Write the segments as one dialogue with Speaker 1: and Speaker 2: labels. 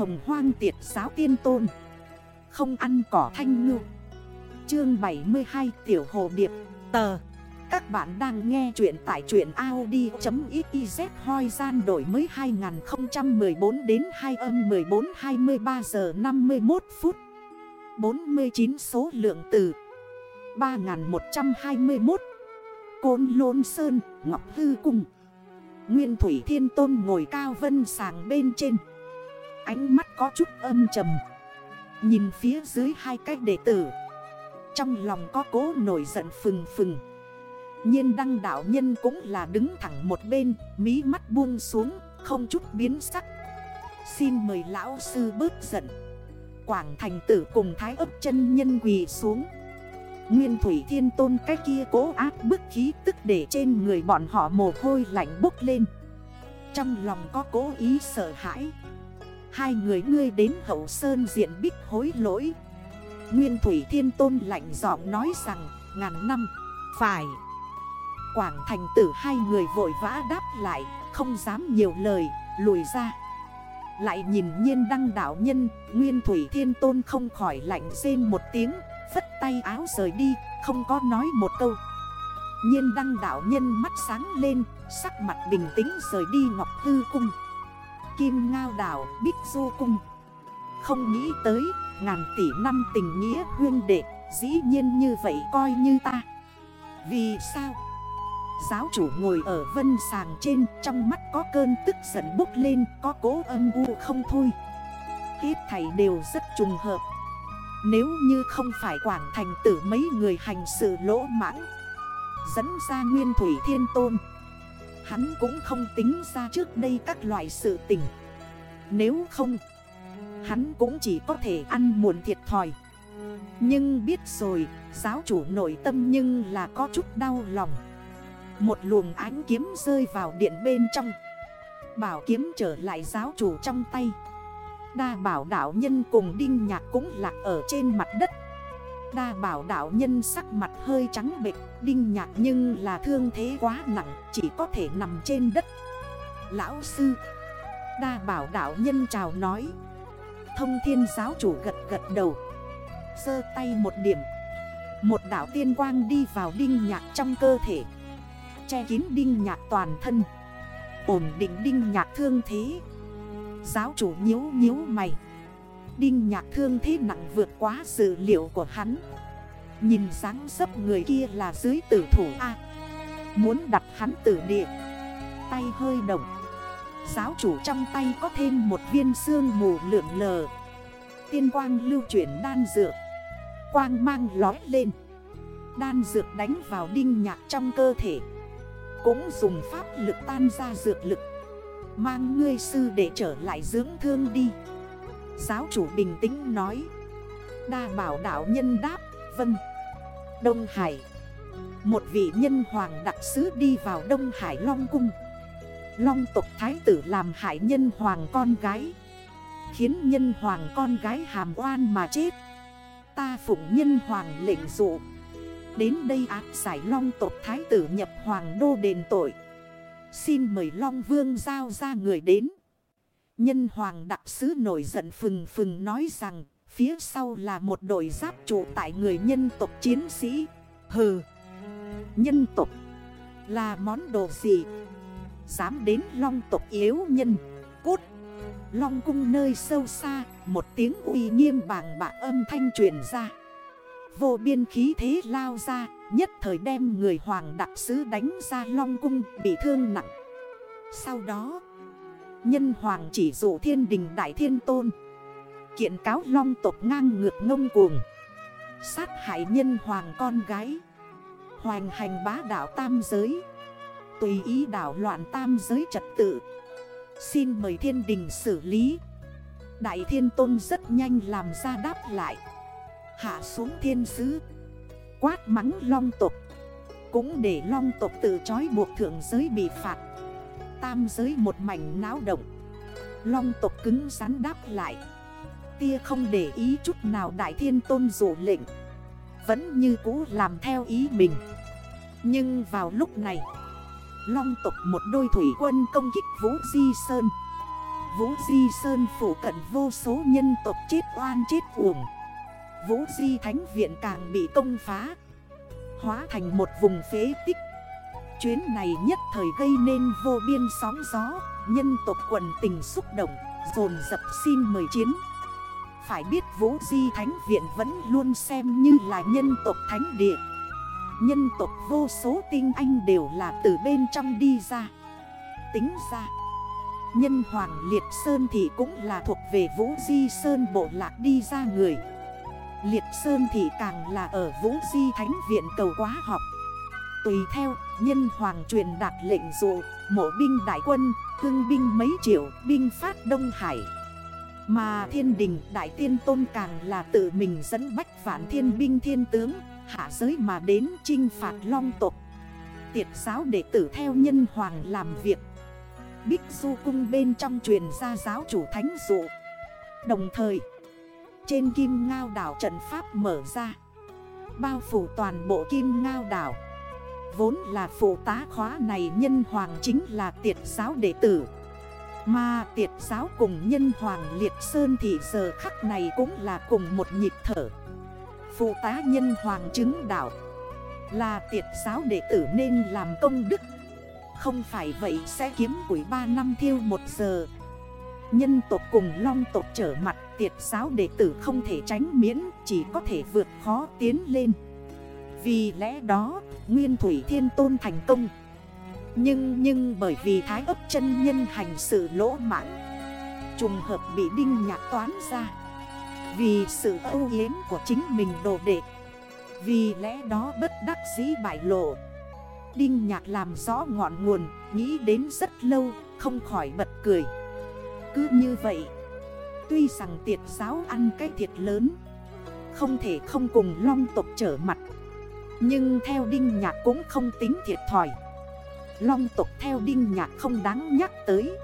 Speaker 1: hồng hoang tiệt giáo tiên tôn. Không ăn cỏ thanh ngư. Chương 72 Tiểu Hồ Điệp. Tờ. Các bạn đang nghe chuyện tại chuyện Audi.xyz hoi gian đổi mới 2014 đến 2 âm 14 23 giờ 51 phút. 49 số lượng từ 3121 Côn Lôn Sơn, Ngọc Hư Cung. Nguyên Thủy Thiên Tôn ngồi cao vân sàng bên trên. Ánh mắt có chút âm trầm. Nhìn phía dưới hai cái đệ tử. Trong lòng có cố nổi giận phừng phừng. Nhiên đăng đạo nhân cũng là đứng thẳng một bên, Mí mắt buông xuống, không chút biến sắc. Xin mời lão sư bớt giận. Quảng thành tử cùng thái ấp chân nhân quỳ xuống. Nguyên thủy thiên tôn cái kia cố áp bức khí tức để trên người bọn họ mồ hôi lạnh bốc lên. Trong lòng có cố ý sợ hãi. Hai người ngươi đến hậu sơn diện bích hối lỗi. Nguyên thủy thiên tôn lạnh giọng nói rằng, ngàn năm, Phải. Quảng thành tử hai người vội vã đáp lại, Không dám nhiều lời, lùi ra. Lại nhìn nhiên đăng đảo nhân, Nguyên thủy thiên tôn không khỏi lạnh rên một tiếng, Phất tay áo rời đi, Không có nói một câu. Nhiên đăng đảo nhân mắt sáng lên, Sắc mặt bình tĩnh rời đi Ngọc Hư Cung. Kim Ngao đảo, Bích Du Cung. Không nghĩ tới, ngàn tỷ năm tình nghĩa huyên đệ, Dĩ nhiên như vậy coi như ta. Vì sao? Giáo chủ ngồi ở vân sàng trên, Trong mắt có cơn tức giận bốc lên, Có cố âm u không thôi. Hết thầy đều rất trùng hợp. Nếu như không phải quảng thành tử mấy người hành sự lỗ mãng, Dẫn ra nguyên thủy thiên tôn Hắn cũng không tính ra trước đây các loại sự tình. Nếu không, Hắn cũng chỉ có thể ăn muộn thiệt thòi. Nhưng biết rồi, Giáo chủ nội tâm nhưng là có chút đau lòng. Một luồng ánh kiếm rơi vào điện bên trong. Bảo kiếm trở lại giáo chủ trong tay. Đa bảo đảo nhân cùng đinh nhạc cũng lạc ở trên mặt đất. Đa bảo đảo nhân sắc mặt hơi trắng bệch, Đinh nhạc nhưng là thương thế quá nặng, Chỉ có thể nằm trên đất. Lão sư, Đa bảo đảo nhân chào nói. Thông thiên giáo chủ gật gật đầu. Sơ tay một điểm. Một đảo tiên quang đi vào đinh nhạc trong cơ thể. Che kín đinh nhạc toàn thân. Ổn định đinh nhạc thương thế. Giáo chủ nhíu nhíu mày. Đinh nhạc thương thế nặng vượt quá sự liệu của hắn. Nhìn dáng dấp người kia là dưới tử thủ A. Muốn đặt hắn tử địa. Tay hơi động. Giáo chủ trong tay có thêm một viên xương mù lượn lờ. Tiên quang lưu chuyển đan dược. Quang mang lói lên. Đan dược đánh vào đinh nhạc trong cơ thể. Cũng dùng pháp lực tan ra dược lực. Mang ngươi sư để trở lại dưỡng thương đi. Giáo chủ bình tĩnh nói. Đa bảo đảo nhân đáp Vâng. Đông Hải. Một vị nhân hoàng đặc sứ đi vào Đông Hải Long Cung. Long tộc thái tử làm hại nhân hoàng con gái, Khiến nhân hoàng con gái hàm oan mà chết. Ta phụng nhân hoàng lệnh dụ. Đến đây áp giải long tộc thái tử nhập hoàng đô đền tội. Xin mời long vương giao ra người đến. Nhân hoàng đặc sứ nổi giận phừng phừng nói rằng, Phía sau là một đội giáp trụ tại người nhân tộc chiến sĩ. Hừ, Nhân tộc Là món đồ gì? Dám đến long tộc yếu nhân, Cút. Long cung nơi sâu xa, Một tiếng uy nghiêm bàng bạc âm thanh truyền ra. Vô biên khí thế lao ra, Nhất thời đem người hoàng đặc sứ đánh ra long cung, Bị thương nặng. Sau đó Nhân hoàng chỉ dụ thiên đình đại thiên tôn. Kiện cáo long tộc ngang ngược ngông cuồng. Sát hại nhân hoàng con gái. Hoành hành bá đảo tam giới. Tùy ý đảo loạn tam giới trật tự. Xin mời thiên đình xử lý. Đại thiên tôn rất nhanh làm ra đáp lại. Hạ xuống thiên sứ. Quát mắng long tộc. Cũng để long tộc tự trói buộc thượng giới bị phạt. Tam giới một mảnh náo động. Long tộc cứng rắn đáp lại. Tia không để ý chút nào đại thiên tôn dụ lệnh. Vẫn như cũ làm theo ý mình. Nhưng vào lúc này, Long tộc một đôi thủy quân công kích Vũ Di Sơn. Vũ Di Sơn phủ cận vô số nhân tộc chết oan chết uổng. Vũ Di Thánh Viện càng bị công phá, Hóa thành một vùng phế tích. Chuyến này nhất thời gây nên vô biên sóng gió, Nhân tộc quần tình xúc động, Dồn dập xin mời chiến. Phải biết Vũ Di Thánh Viện vẫn luôn xem như là nhân tộc thánh địa. Nhân tộc vô số tinh anh đều là từ bên trong đi ra. Tính ra, Nhân Hoàng Liệt Sơn thì cũng là thuộc về Vũ Di Sơn bộ lạc đi ra người. Liệt Sơn thì càng là ở Vũ Di Thánh Viện cầu quá học Tùy theo, nhân hoàng truyền đạt lệnh dụ, mộ binh đại quân, hưng binh mấy triệu, binh phát Đông Hải. Mà thiên đình đại tiên tôn càng là tự mình dẫn bách vạn thiên binh thiên tướng, hạ giới mà đến chinh phạt long tộc. Tiệt giáo đệ tử theo nhân hoàng làm việc. Bích du cung bên trong truyền ra giáo chủ thánh dụ. Đồng thời, trên kim ngao đảo trận pháp mở ra. Bao phủ toàn bộ kim ngao đảo. Vốn là phụ tá khóa này nhân hoàng chính là tiệt giáo đệ tử. Mà tiệt giáo cùng nhân hoàng liệt sơn thì giờ khắc này cũng là cùng một nhịp thở. Phụ tá nhân hoàng chứng đạo Là tiệt giáo đệ tử nên làm công đức. Không phải vậy sẽ kiếm quỷ 3 năm thiêu 1 giờ. Nhân tộc cùng long tộc trở mặt, tiệt giáo đệ tử không thể tránh miễn, Chỉ có thể vượt khó tiến lên vì lẽ đó, Nguyên Thủy Thiên Tôn thành công. Nhưng nhưng bởi vì Thái ấp chân nhân hành sự lỗ mãn Trùng hợp bị Đinh Nhạc toán ra. Vì sự âu yếm của chính mình đồ đệ Vì lẽ đó bất đắc dĩ bại lộ. Đinh Nhạc làm rõ ngọn nguồn Nghĩ đến rất lâu Không khỏi bật cười. Cứ như vậy Tuy rằng tiệt giáo ăn cái thiệt lớn Không thể không cùng long tộc trở mặt nhưng theo Đinh Nhạc cũng không tính thiệt thòi. Long tộc theo Đinh Nhạc không đáng nhắc tới.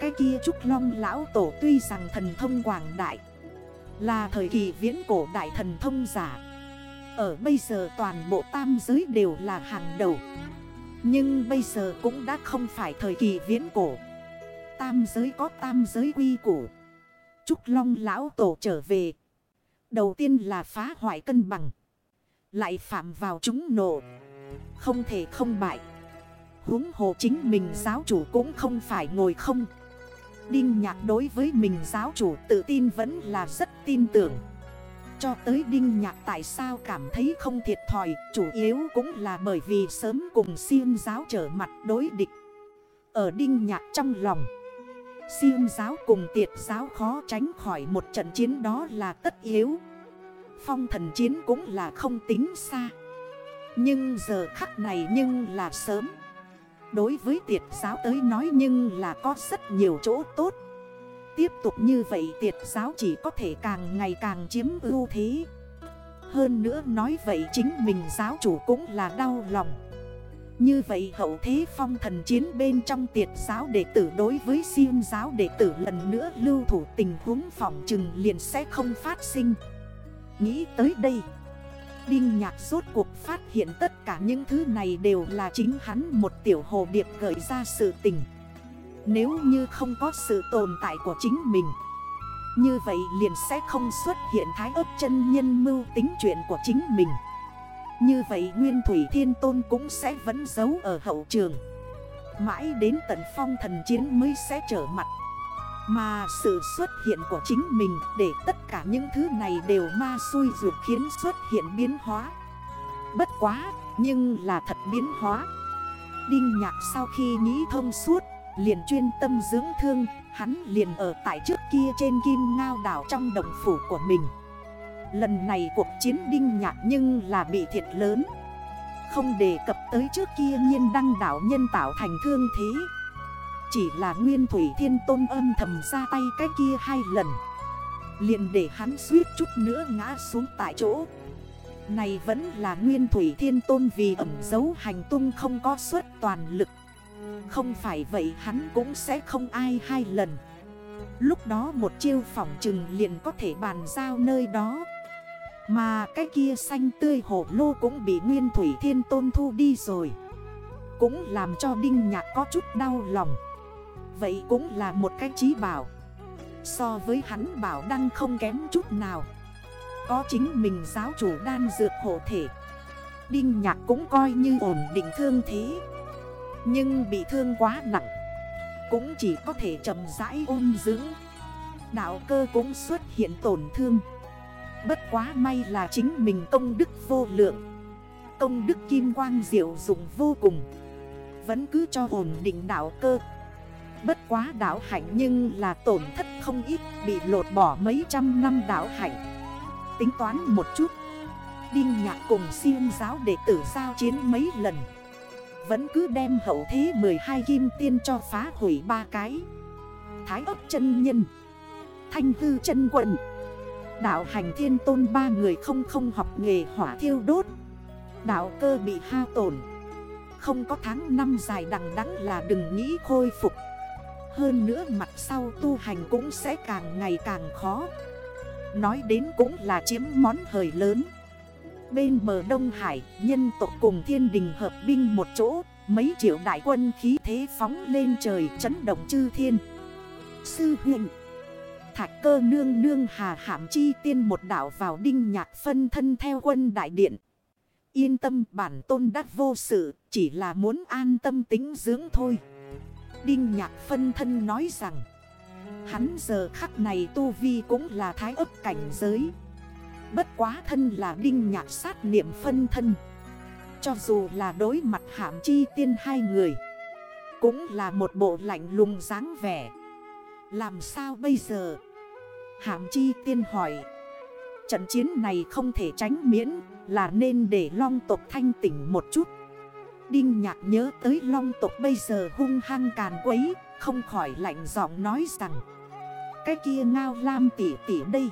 Speaker 1: Cái kia Trúc Long Lão Tổ tuy rằng thần thông quảng đại, Là thời kỳ viễn cổ đại thần thông giả. Ở bây giờ toàn bộ tam giới đều là hàng đầu. Nhưng bây giờ cũng đã không phải thời kỳ viễn cổ. Tam giới có tam giới quy củ. Trúc Long Lão Tổ trở về. Đầu tiên là phá hoại cân bằng lại phạm vào chúng nổ Không thể không bại. Huống hồ chính mình giáo chủ cũng không phải ngồi không. Đinh nhạc đối với mình giáo chủ tự tin vẫn là rất tin tưởng. Cho tới Đinh nhạc tại sao cảm thấy không thiệt thòi, Chủ yếu cũng là bởi vì sớm cùng siêu giáo trở mặt đối địch. Ở Đinh nhạc trong lòng Siêu giáo cùng tiệt giáo khó tránh khỏi một trận chiến đó là tất yếu. Phong thần chiến cũng là không tính xa. Nhưng giờ khắc này nhưng là sớm. Đối với tiệt giáo tới nói nhưng là có rất nhiều chỗ tốt. Tiếp tục như vậy tiệt giáo chỉ có thể càng ngày càng chiếm ưu thế. Hơn nữa nói vậy chính mình giáo chủ cũng là đau lòng. Như vậy hậu thế phong thần chiến bên trong tiệt giáo đệ tử đối với siêu giáo đệ tử lần nữa lưu thủ tình huống phòng trừng liền sẽ không phát sinh. Nghĩ tới đây. Đinh nhạc rốt cuộc phát hiện tất cả những thứ này đều là chính hắn một tiểu hồ điệp gợi ra sự tình. Nếu như không có sự tồn tại của chính mình, Như vậy liền sẽ không xuất hiện thái ấp chân nhân mưu tính chuyện của chính mình. Như vậy Nguyên Thủy Thiên Tôn cũng sẽ vẫn giấu ở hậu trường. Mãi đến tận phong thần chiến mới sẽ trở mặt mà sự xuất hiện của chính mình để tất cả những thứ này đều ma xui ruột khiến xuất hiện biến hóa. Bất quá, nhưng là thật biến hóa. Đinh nhạc sau khi nghĩ thông suốt, liền chuyên tâm dưỡng thương, Hắn liền ở tại trước kia trên kim ngao đảo trong đồng phủ của mình. Lần này cuộc chiến đinh nhạc nhưng là bị thiệt lớn. Không đề cập tới trước kia nhiên đăng đảo nhân tạo thành thương thế chỉ là nguyên thủy thiên tôn âm thầm ra tay cái kia hai lần. Liền để hắn suýt chút nữa ngã xuống tại chỗ. Này vẫn là nguyên thủy thiên tôn vì ẩm dấu hành tung không có suất toàn lực. Không phải vậy hắn cũng sẽ không ai hai lần. Lúc đó một chiêu phỏng trừng liền có thể bàn giao nơi đó. Mà cái kia xanh tươi hổ lô cũng bị nguyên thủy thiên tôn thu đi rồi. Cũng làm cho Đinh Nhạc có chút đau lòng. Vậy cũng là một cái trí bảo. So với hắn bảo đăng không kém chút nào. Có chính mình giáo chủ đan dược hộ thể. Đinh nhạc cũng coi như ổn định thương thế. Nhưng bị thương quá nặng. Cũng chỉ có thể chậm rãi ôn dưỡng. Đạo cơ cũng xuất hiện tổn thương. Bất quá may là chính mình công đức vô lượng. Công đức kim quang diệu dụng vô cùng. Vẫn cứ cho ổn định đạo cơ. Bất quá đảo hạnh nhưng là tổn thất không ít, Bị lột bỏ mấy trăm năm đảo hạnh. Tính toán một chút, Đinh nhạc cùng siêng giáo đệ tử giao chiến mấy lần. Vẫn cứ đem hậu thế 12 kim tiên cho phá hủy ba cái. Thái ấp chân nhân, Thanh hư chân quận. Đạo hành thiên tôn ba người không không học nghề hỏa thiêu đốt. Đạo cơ bị hao tổn. Không có tháng năm dài đằng đẵng là đừng nghĩ khôi phục. Hơn nữa mặt sau tu hành cũng sẽ càng ngày càng khó. Nói đến cũng là chiếm món hời lớn. Bên bờ Đông Hải, nhân tộc cùng thiên đình hợp binh một chỗ Mấy triệu đại quân khí thế phóng lên trời chấn động chư thiên. Sư huyện Thạch cơ nương nương hà hạm chi tiên một đảo vào đinh nhạc phân thân theo quân đại điện. Yên tâm bản tôn đắc vô sự Chỉ là muốn an tâm tính dưỡng thôi. Đinh nhạc phân thân nói rằng, Hắn giờ khắc này tu vi cũng là thái ấp cảnh giới. Bất quá thân là đinh nhạc sát niệm phân thân. Cho dù là đối mặt hạm chi tiên hai người, Cũng là một bộ lạnh lùng dáng vẻ. Làm sao bây giờ? Hạm chi tiên hỏi. Trận chiến này không thể tránh miễn, Là nên để long tộc thanh tỉnh một chút. Đinh nhạc nhớ tới long tộc bây giờ hung hăng càn quấy, Không khỏi lạnh giọng nói rằng, Cái kia ngao lam tỉ tỉ đây.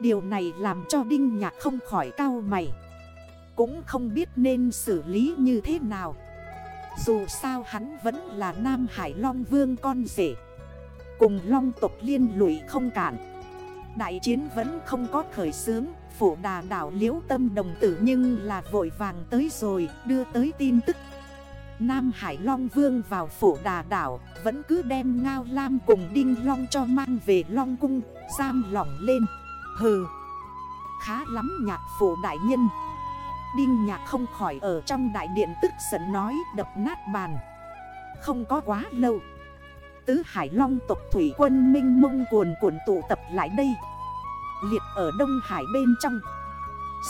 Speaker 1: Điều này làm cho Đinh Nhạc không khỏi cao mày. Cũng không biết nên xử lý như thế nào. Dù sao hắn vẫn là Nam Hải Long Vương con rể. Cùng Long tộc liên lụy không cản Đại chiến vẫn không có khởi xướng Phổ đà đảo liễu tâm đồng tử nhưng là vội vàng tới rồi, đưa tới tin tức. Nam Hải Long Vương vào phổ đà đảo, Vẫn cứ đem Ngao Lam cùng Đinh Long cho mang về Long Cung, Giam lỏng lên. Hừ! Khá lắm nhạc phổ đại nhân. Đinh nhạc không khỏi ở trong đại điện tức giận nói, đập nát bàn. Không có quá lâu. Tứ Hải Long tộc thủy quân minh mông cuồn cuộn tụ tập lại đây. Liệt ở Đông Hải bên trong.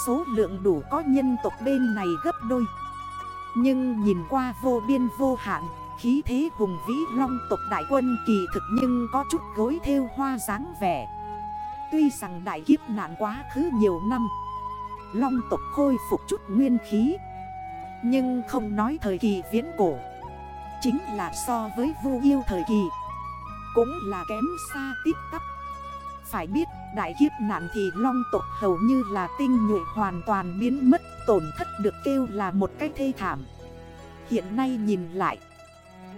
Speaker 1: Số lượng đủ có nhân tộc bên này gấp đôi. Nhưng nhìn qua vô biên vô hạn, Khí thế hùng vĩ long tộc đại quân kỳ thực nhưng có chút gối theo hoa dáng vẻ. Tuy rằng đại kiếp nạn quá khứ nhiều năm, Long tộc khôi phục chút nguyên khí. Nhưng không nói thời kỳ viễn cổ. Chính là so với vu yêu thời kỳ. Cũng là kém xa tít tắp Phải biết, đại kiếp nạn thì long tộc hầu như là tinh nhuệ hoàn toàn biến mất, Tổn thất được kêu là một cách thê thảm. Hiện nay nhìn lại,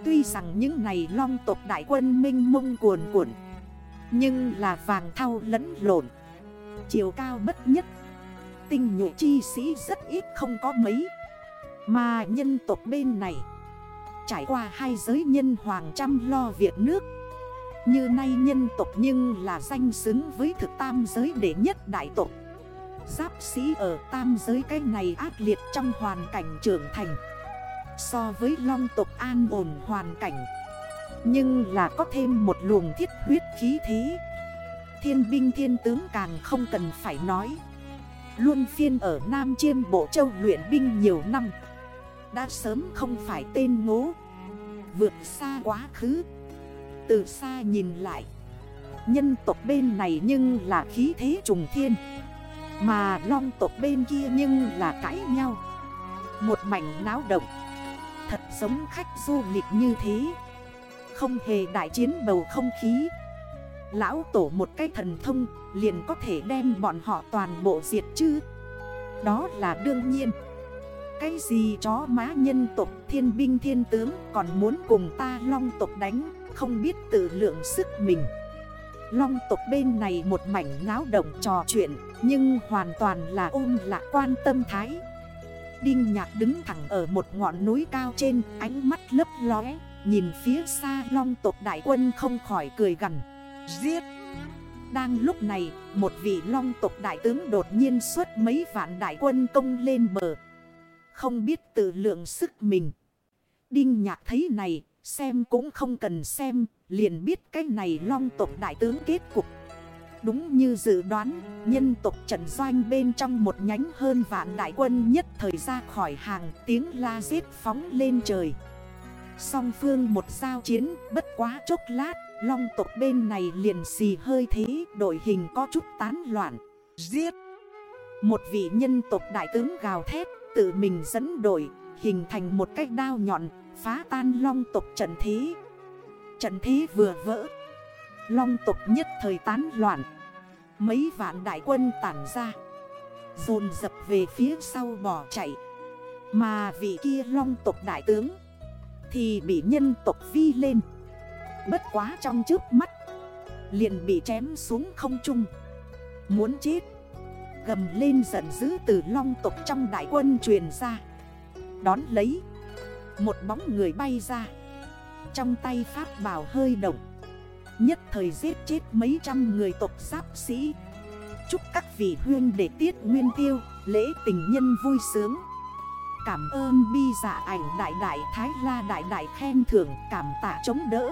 Speaker 1: Tuy rằng những này long tộc đại quân minh mông cuồn cuộn, nhưng là vàng thao lẫn lộn, Chiều cao bất nhất. Tinh nhuệ chi sĩ rất ít không có mấy, Mà nhân tộc bên này Trải qua hai giới nhân hoàng trăm lo việc nước. Như nay nhân tộc nhưng là danh xứng với thực tam giới đệ nhất đại tộc. Giáp sĩ ở tam giới cái này ác liệt trong hoàn cảnh trưởng thành. So với long tộc an ổn hoàn cảnh. Nhưng là có thêm một luồng thiết huyết khí thế. Thiên binh thiên tướng càng không cần phải nói. Luôn phiên ở Nam Chiêm Bộ Châu luyện binh nhiều năm. Đã sớm không phải tên ngố. Vượt xa quá khứ. Từ xa nhìn lại. Nhân tộc bên này nhưng là khí thế trùng thiên. Mà long tộc bên kia nhưng là cãi nhau. Một mảnh náo động. Thật giống khách du lịch như thế. Không hề đại chiến bầu không khí. Lão tổ một cái thần thông liền có thể đem bọn họ toàn bộ diệt chứ. Đó là đương nhiên. Cái gì chó má nhân tộc, thiên binh thiên tướng, Còn muốn cùng ta long tộc đánh, Không biết tự lượng sức mình. Long tộc bên này một mảnh náo động trò chuyện, Nhưng hoàn toàn là ôm lạc quan tâm thái. Đinh nhạc đứng thẳng ở một ngọn núi cao trên, Ánh mắt lấp lóe, Nhìn phía xa long tộc đại quân không khỏi cười gần Giết! Đang lúc này, một vị long tộc đại tướng đột nhiên xuất mấy vạn đại quân công lên bờ. Không biết tự lượng sức mình Đinh nhạc thấy này xem cũng không cần xem Liền biết cái này long tộc đại tướng kết cục Đúng như dự đoán, nhân tộc trần doanh bên trong một nhánh hơn vạn đại quân nhất thời ra khỏi hàng tiếng la giết phóng lên trời. Song phương một giao chiến bất quá chốc lát, long tộc bên này liền xì hơi thế, đội hình có chút tán loạn. Giết! Một vị nhân tộc đại tướng gào thét, tự mình dẫn đổi hình thành một cách đao nhọn, phá tan long tộc trận thế. Trận thế vừa vỡ. Long tộc nhất thời tán loạn Mấy vạn đại quân tản ra Dồn dập về phía sau bỏ chạy Mà vị kia long tộc đại tướng Thì bị nhân tộc vi lên Bất quá trong trước mắt Liền bị chém xuống không trung Muốn chết Gầm lên giận dữ từ long tộc trong đại quân truyền ra. Đón lấy, Một bóng người bay ra. Trong tay pháp bảo hơi động. Nhất thời giết chết mấy trăm người tộc giáp sĩ. Chúc các vị huyên để tiết nguyên tiêu, Lễ tình nhân vui sướng. Cảm ơn bi giả ảnh đại đại thái la đại đại khen thưởng, cảm tạ chống đỡ.